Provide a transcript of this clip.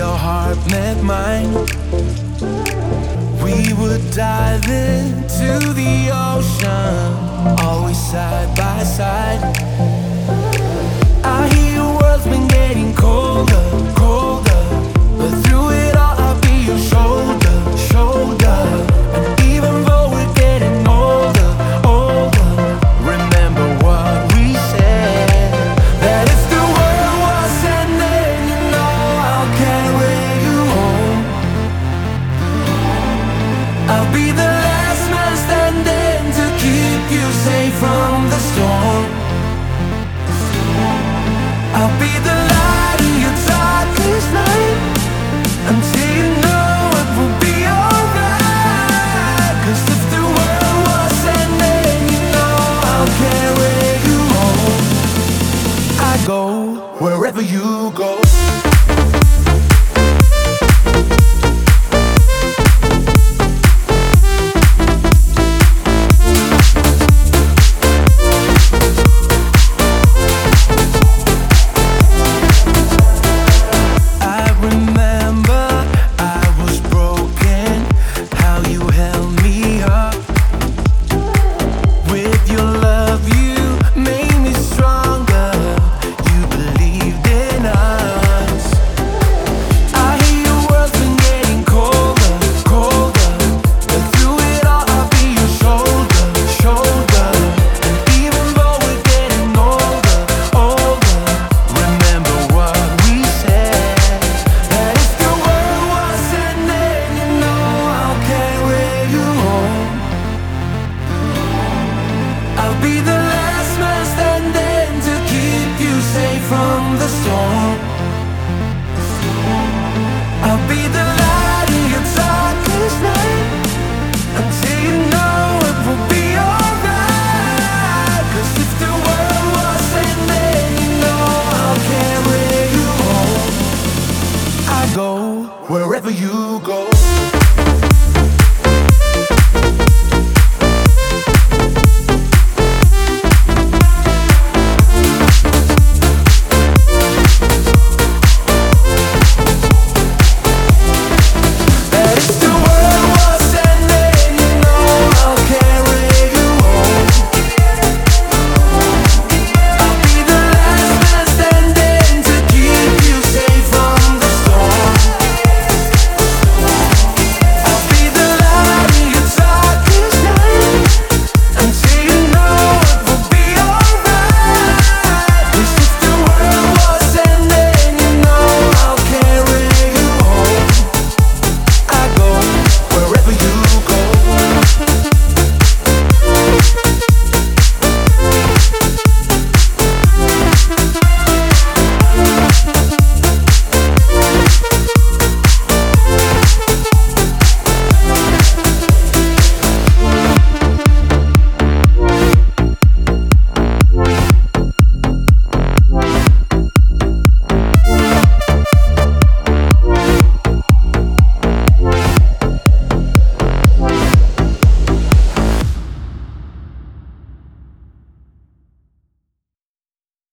your heart met mine, we would dive into the ocean, always side by side. you